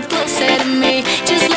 get closer to me. Just